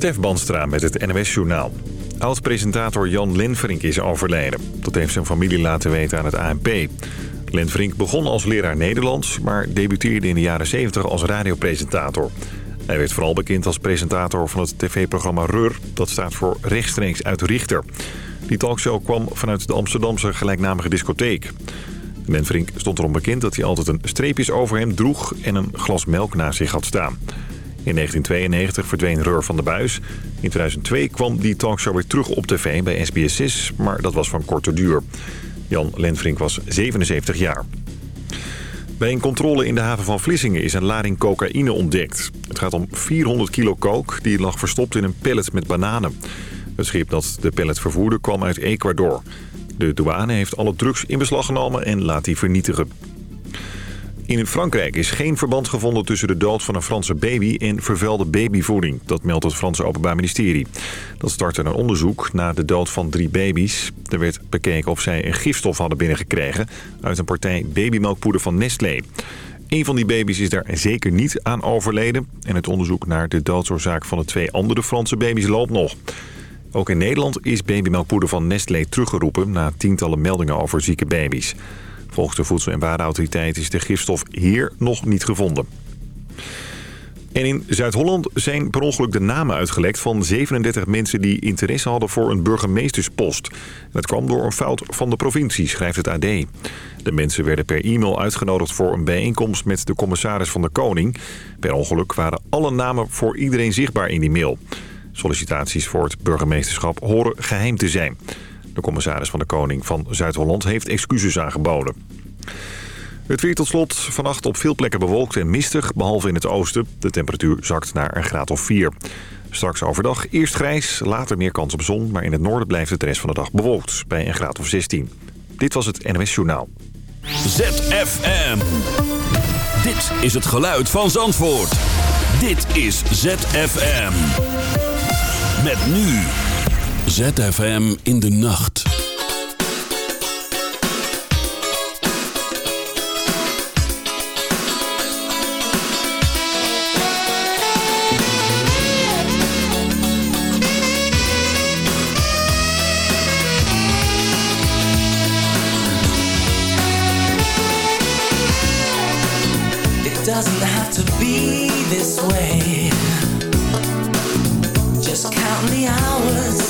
Stef Banstra met het NOS-journaal. Oud-presentator Jan Lenverink is overleden. Dat heeft zijn familie laten weten aan het ANP. Lenverink begon als leraar Nederlands... maar debuteerde in de jaren 70 als radiopresentator. Hij werd vooral bekend als presentator van het tv-programma RUR. Dat staat voor rechtstreeks uit Richter. Die talkshow kwam vanuit de Amsterdamse gelijknamige discotheek. Lenverink stond erom bekend dat hij altijd een streepjes over hem droeg... en een glas melk naast zich had staan... In 1992 verdween Reur van de Buis. In 2002 kwam die talkshow weer terug op tv bij SBS6, maar dat was van korte duur. Jan Lenfrink was 77 jaar. Bij een controle in de haven van Vlissingen is een lading cocaïne ontdekt. Het gaat om 400 kilo coke die lag verstopt in een pallet met bananen. Het schip dat de pallet vervoerde kwam uit Ecuador. De douane heeft alle drugs in beslag genomen en laat die vernietigen. In Frankrijk is geen verband gevonden tussen de dood van een Franse baby en vervuilde babyvoeding. Dat meldt het Franse Openbaar Ministerie. Dat startte een onderzoek na de dood van drie baby's. Er werd bekeken of zij een gifstof hadden binnengekregen uit een partij babymelkpoeder van Nestlé. Een van die baby's is daar zeker niet aan overleden. En het onderzoek naar de doodsoorzaak van de twee andere Franse baby's loopt nog. Ook in Nederland is babymelkpoeder van Nestlé teruggeroepen... na tientallen meldingen over zieke baby's. Volgens de Voedsel- en Warenautoriteit is de gifstof hier nog niet gevonden. En in Zuid-Holland zijn per ongeluk de namen uitgelekt van 37 mensen die interesse hadden voor een burgemeesterspost. Dat kwam door een fout van de provincie, schrijft het AD. De mensen werden per e-mail uitgenodigd voor een bijeenkomst met de commissaris van de Koning. Per ongeluk waren alle namen voor iedereen zichtbaar in die mail. Sollicitaties voor het burgemeesterschap horen geheim te zijn. De commissaris van de Koning van Zuid-Holland heeft excuses aangeboden. Het weer tot slot. Vannacht op veel plekken bewolkt en mistig, behalve in het oosten. De temperatuur zakt naar een graad of 4. Straks overdag eerst grijs, later meer kans op zon... maar in het noorden blijft het de rest van de dag bewolkt, bij een graad of 16. Dit was het NMS Journaal. ZFM. Dit is het geluid van Zandvoort. Dit is ZFM. Met nu... ZFM in de nacht. It doesn't have to be this way. Just count the hours.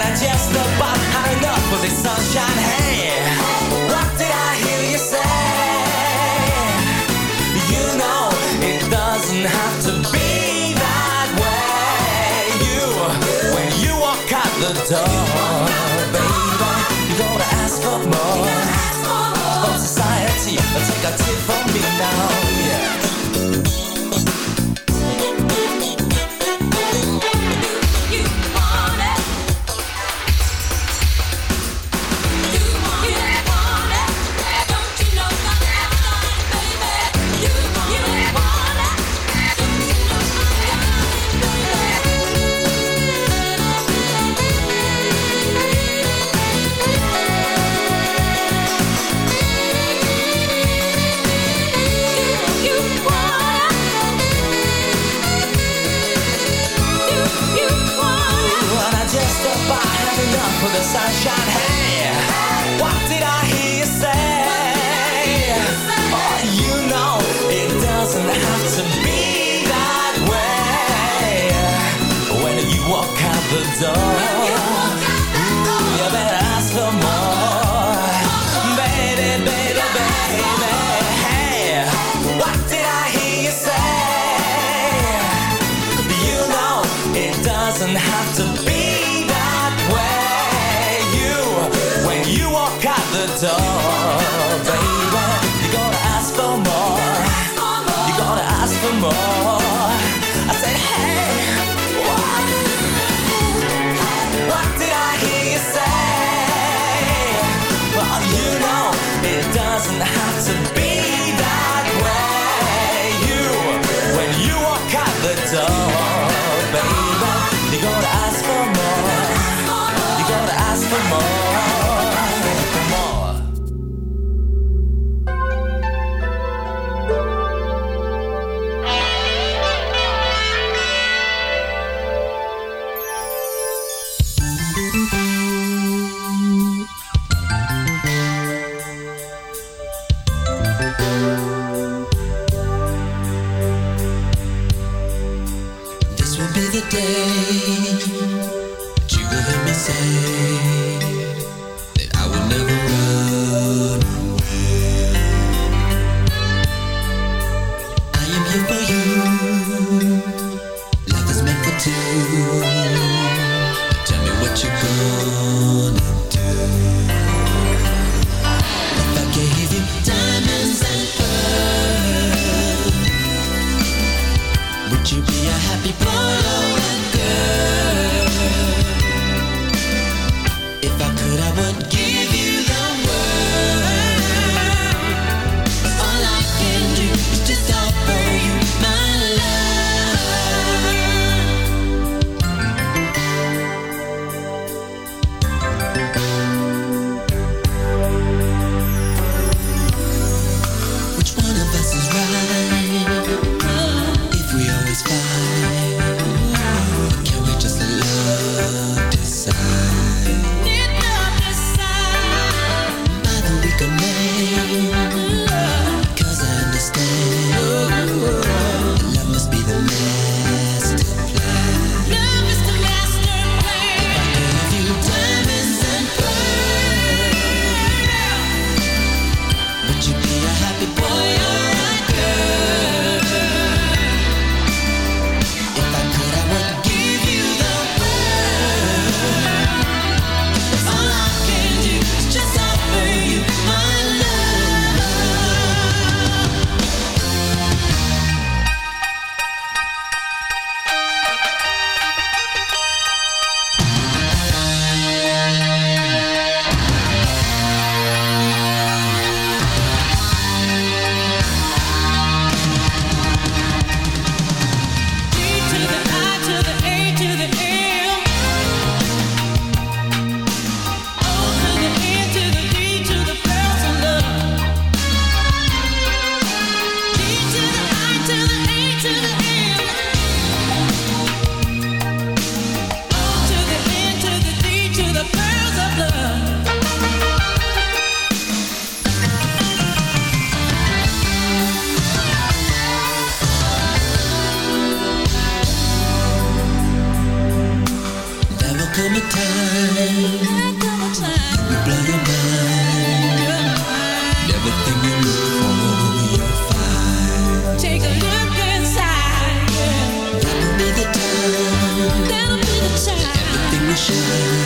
And I just about had enough of this sunshine. Hey, what did I hear you say? You know it doesn't have to be that way. You, when you walk out the door, doesn't have to be that way. You, when you walk out the door. passion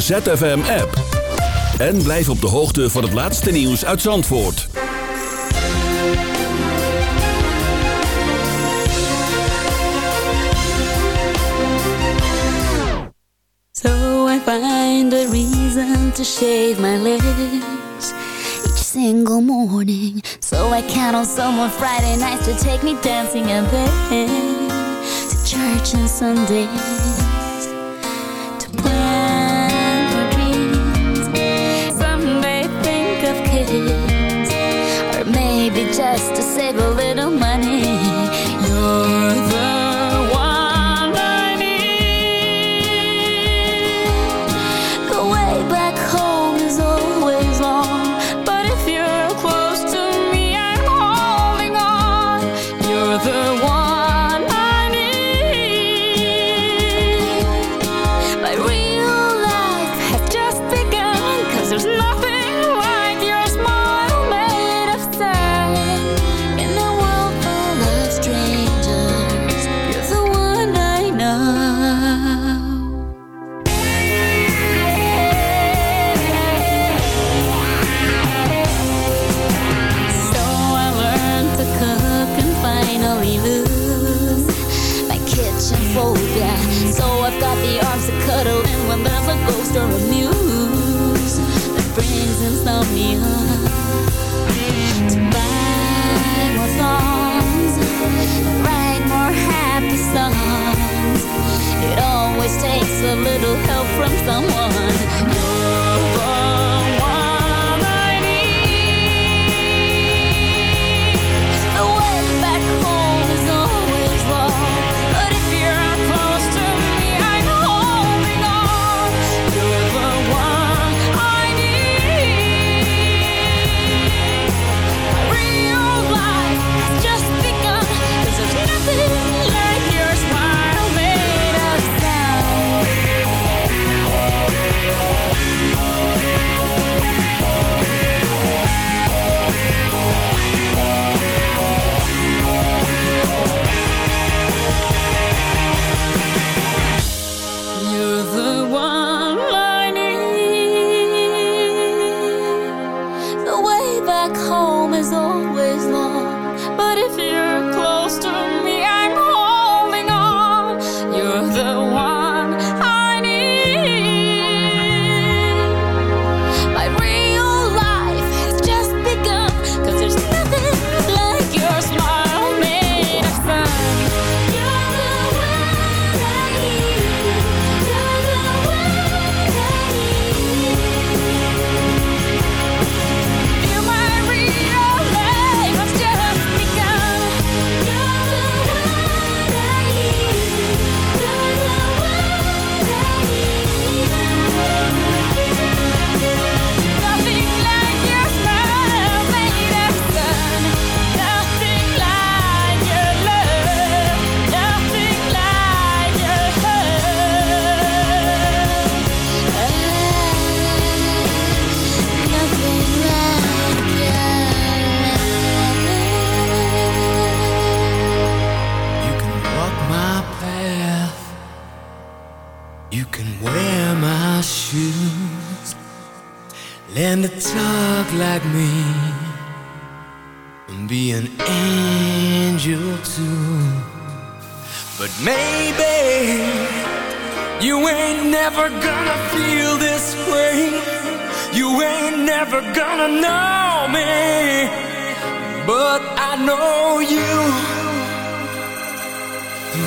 ZFM-app. En blijf op de hoogte van het laatste nieuws uit Zandvoort. So I find a reason to shave my legs each single morning. So I count on someone Friday nights to take me dancing and bed to church on Sunday.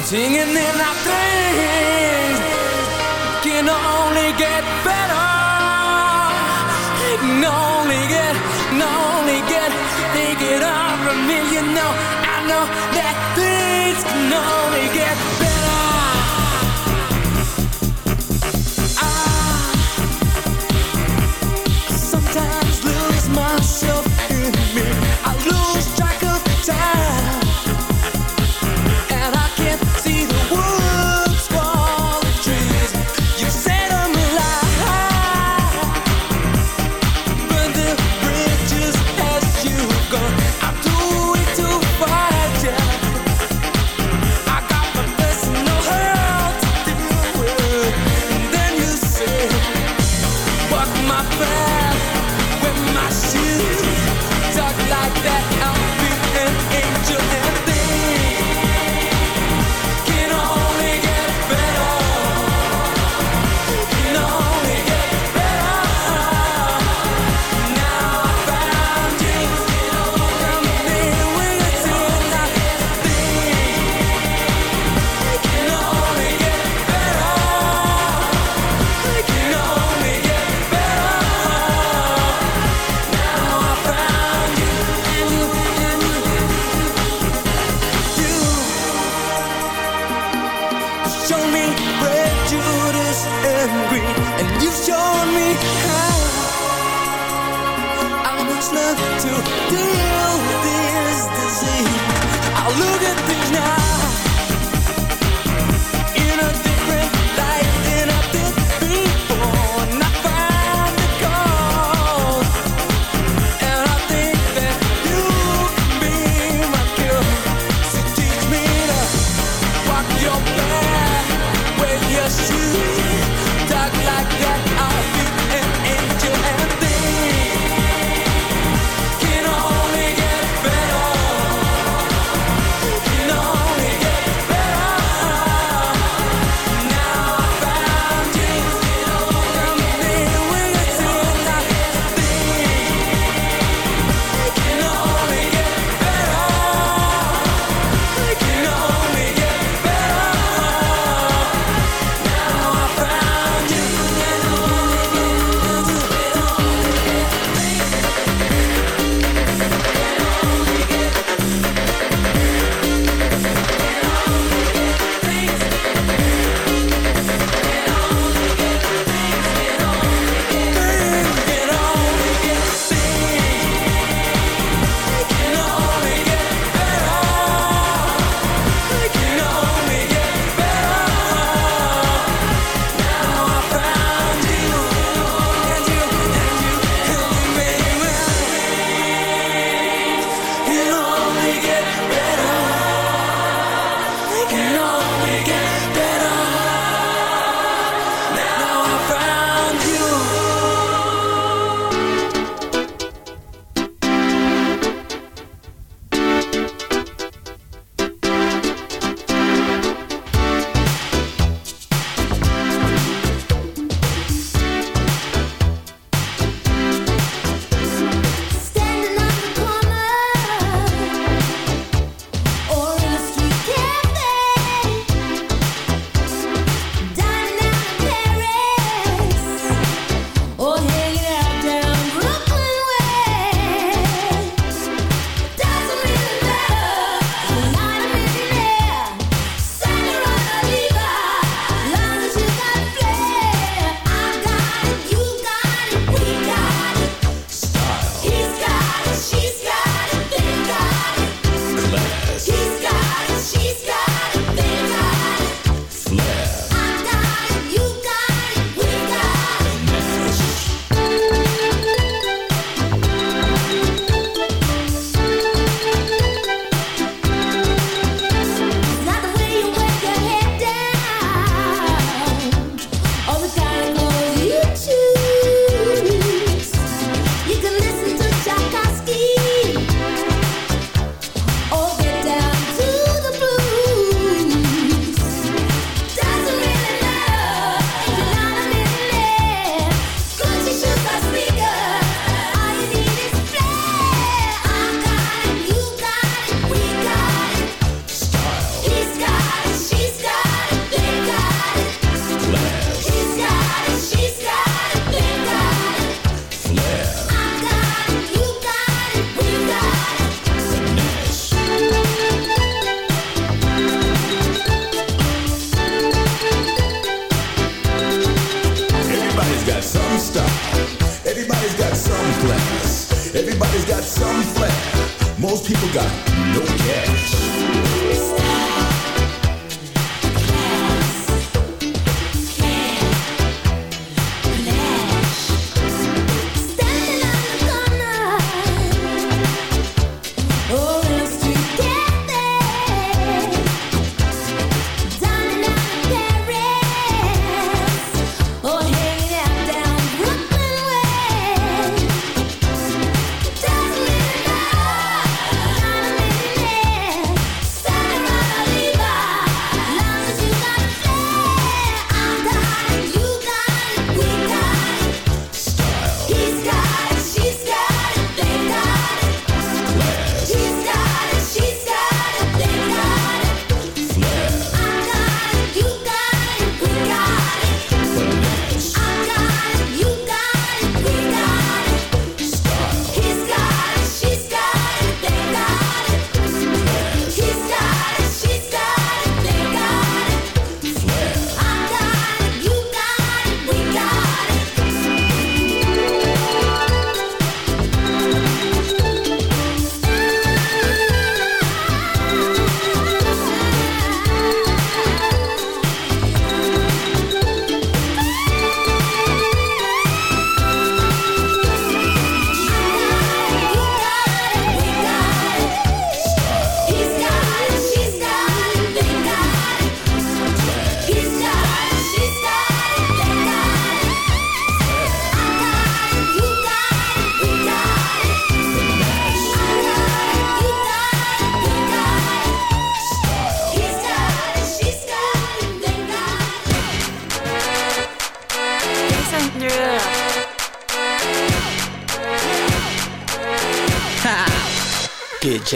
Singing in our things can only get better. It can only get, can only get, they get over me. You know, I know that things can only get better. I sometimes lose myself in me. my friend.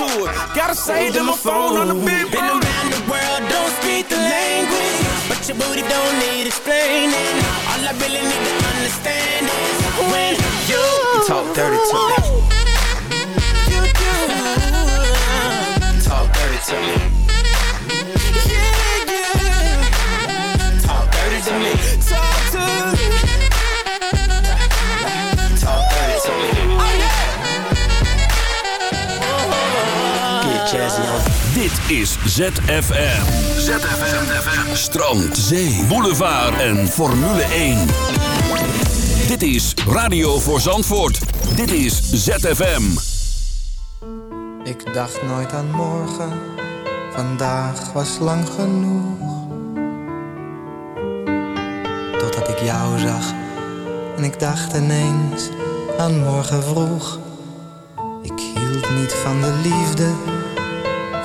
to it. Gotta say to my phone on the big Been around the world, don't speak the language. But your booty don't need explaining. All I really need to understand is when you, you talk dirty to me. You do. Talk dirty to me. Yeah, yeah. Talk dirty to me. Dit is ZFM. ZFM. Strand, zee, boulevard en Formule 1. Dit is Radio voor Zandvoort. Dit is ZFM. Ik dacht nooit aan morgen, vandaag was lang genoeg. Totdat ik jou zag en ik dacht ineens aan morgen vroeg. Ik hield niet van de liefde,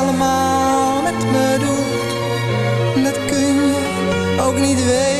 Allemaal met me doet. Dat kun je ook niet weten.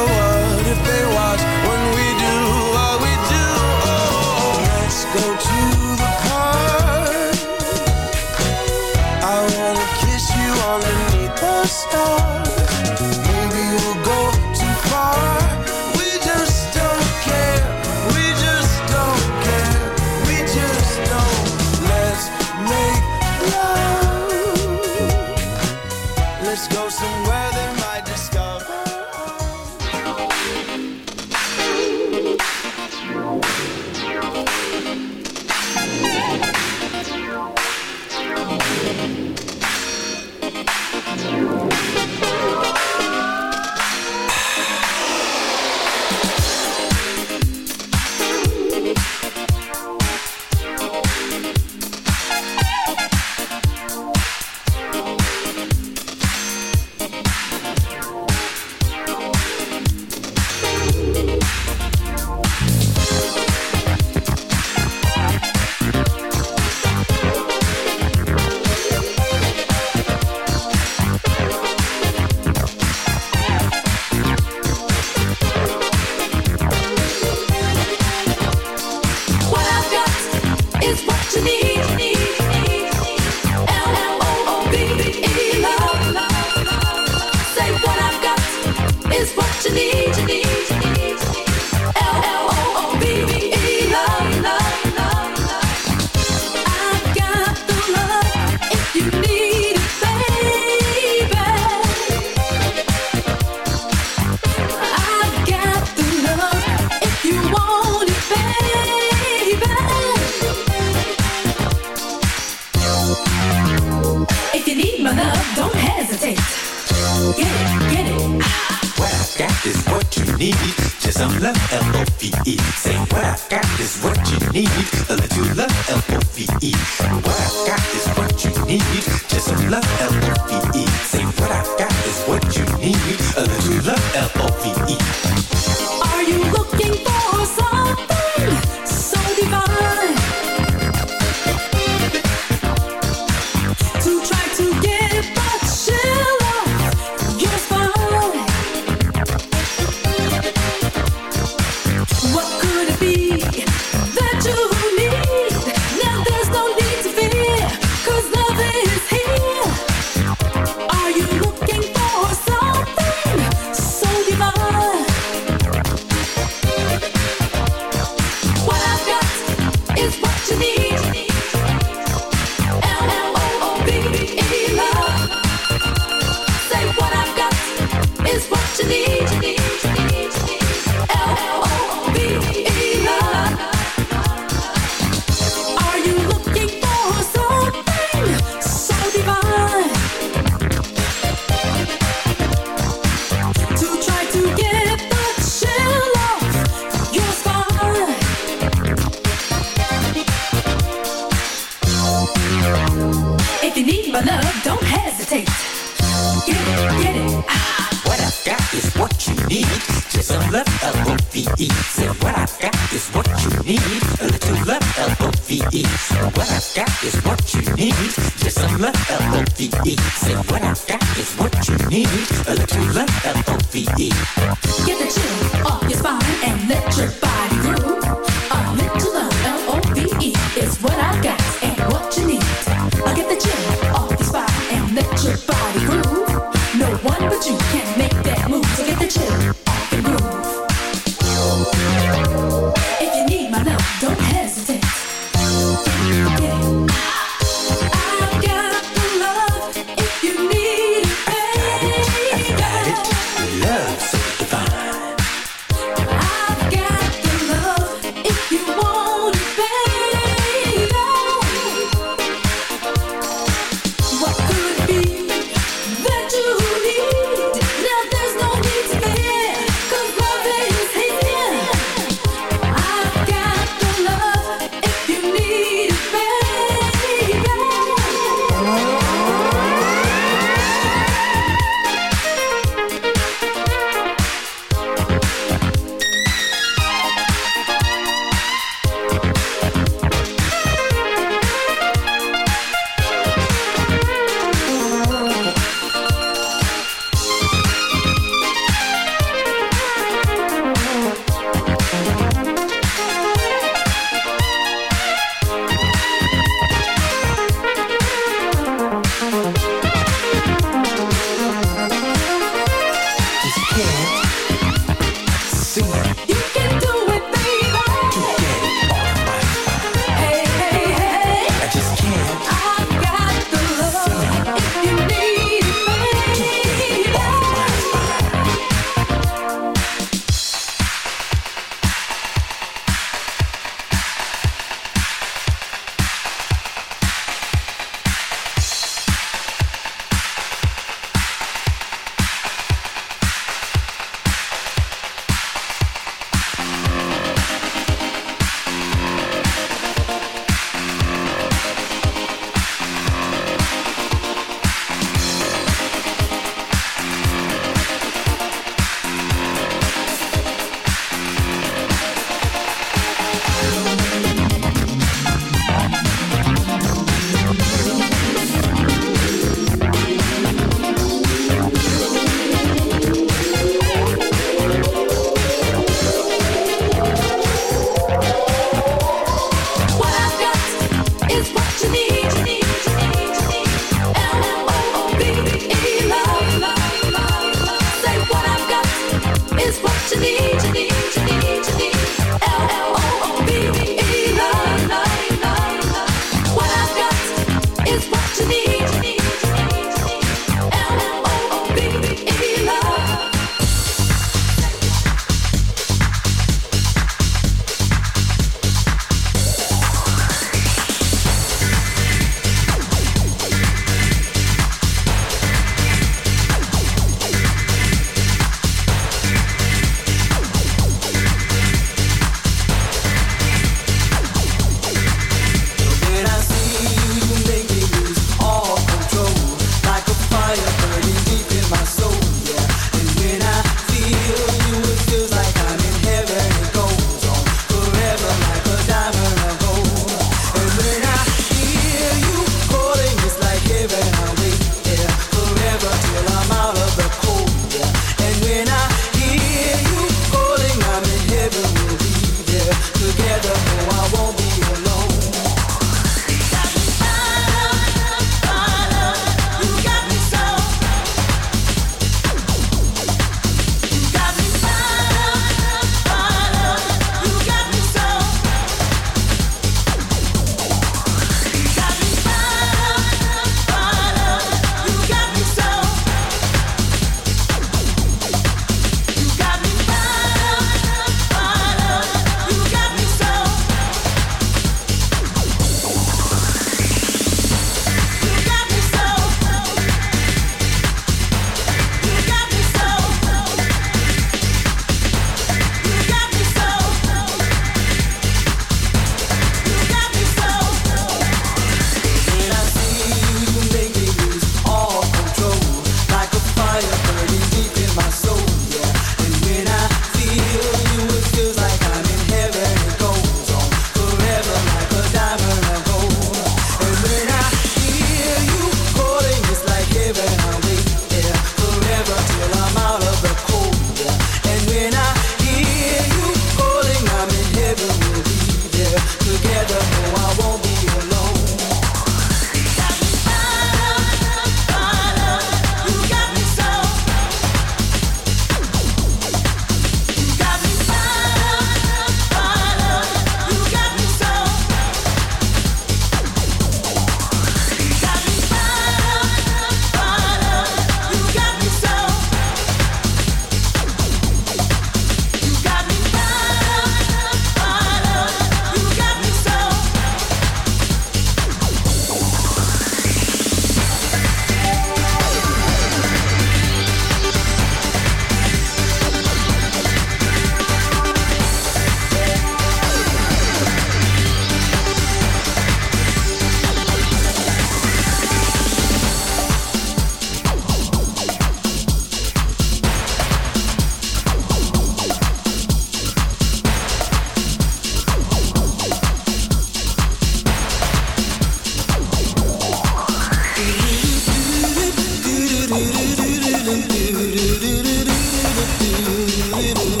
living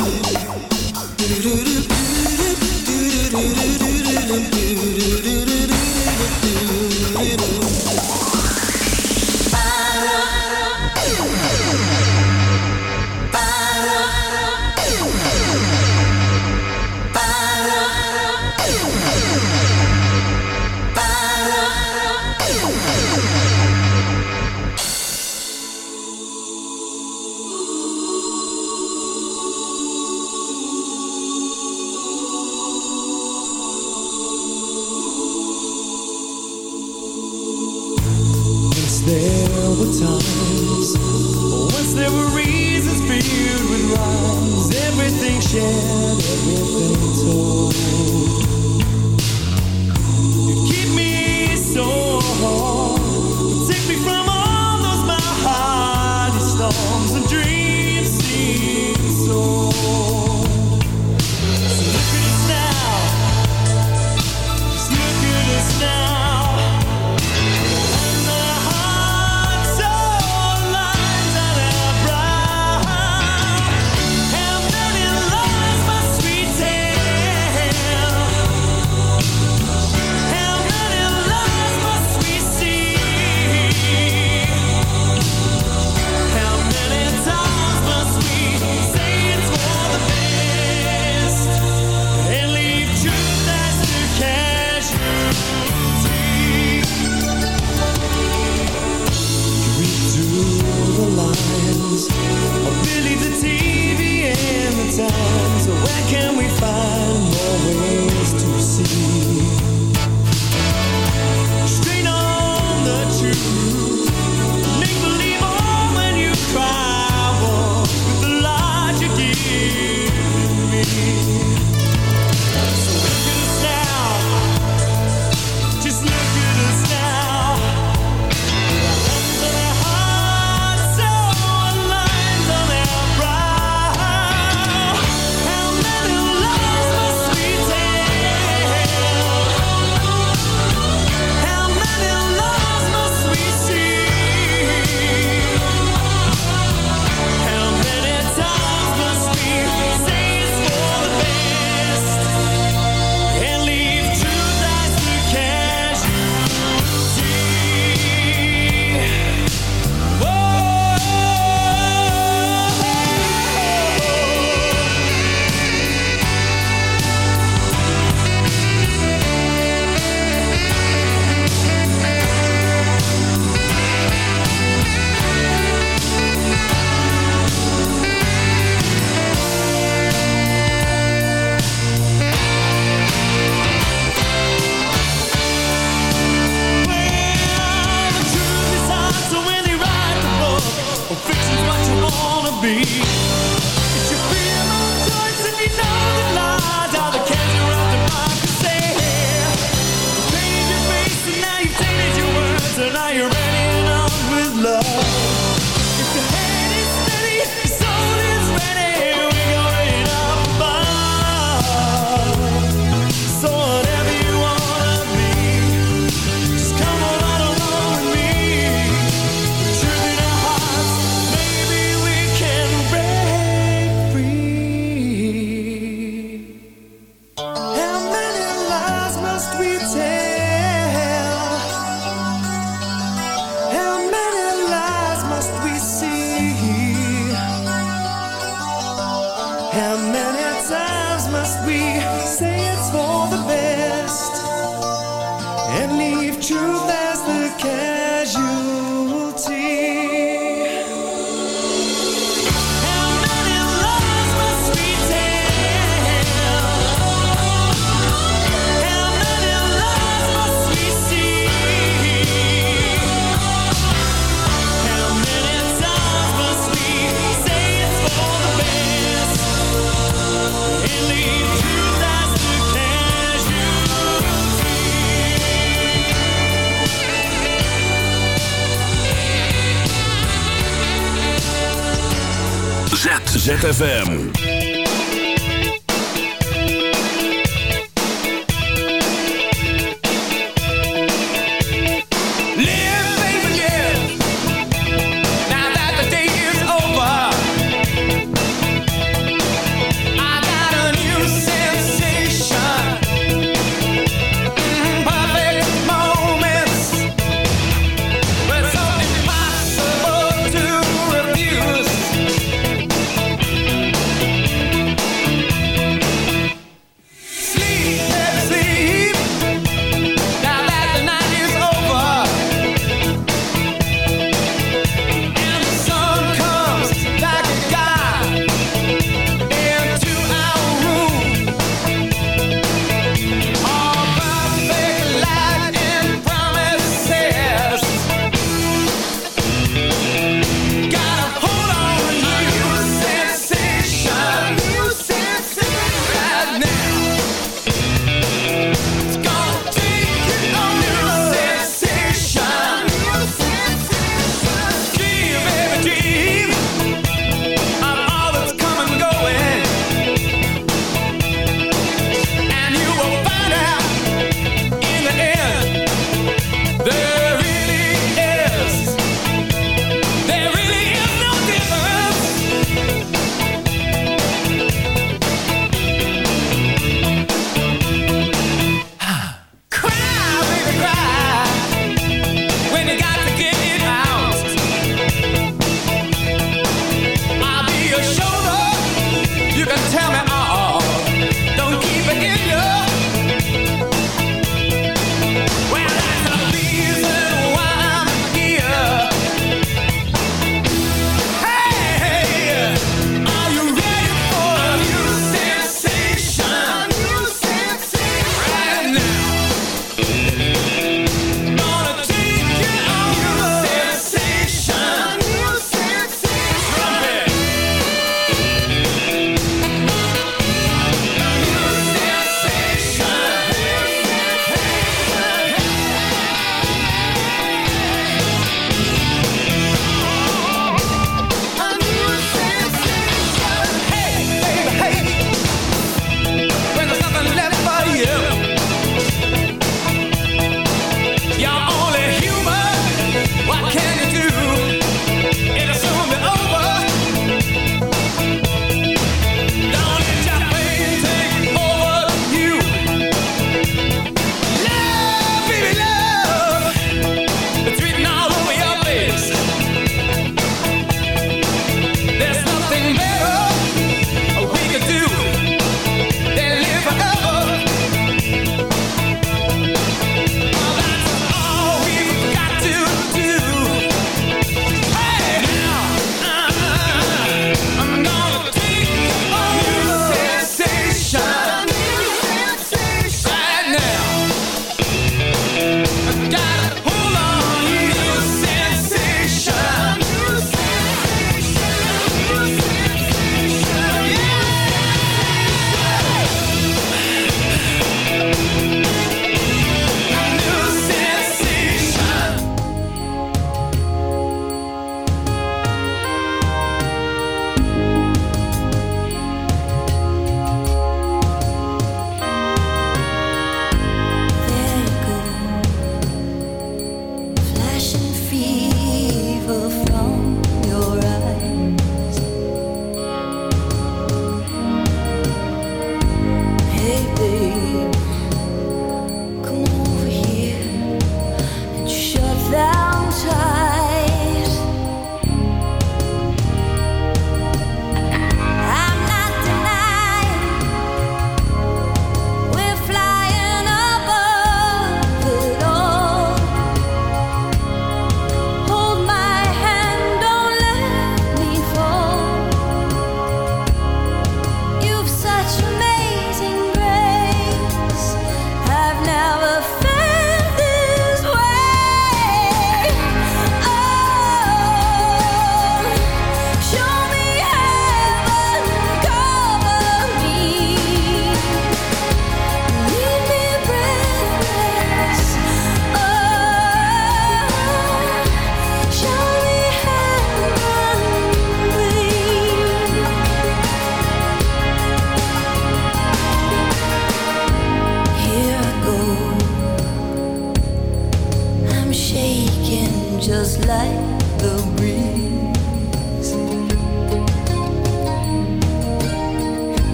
ZFM.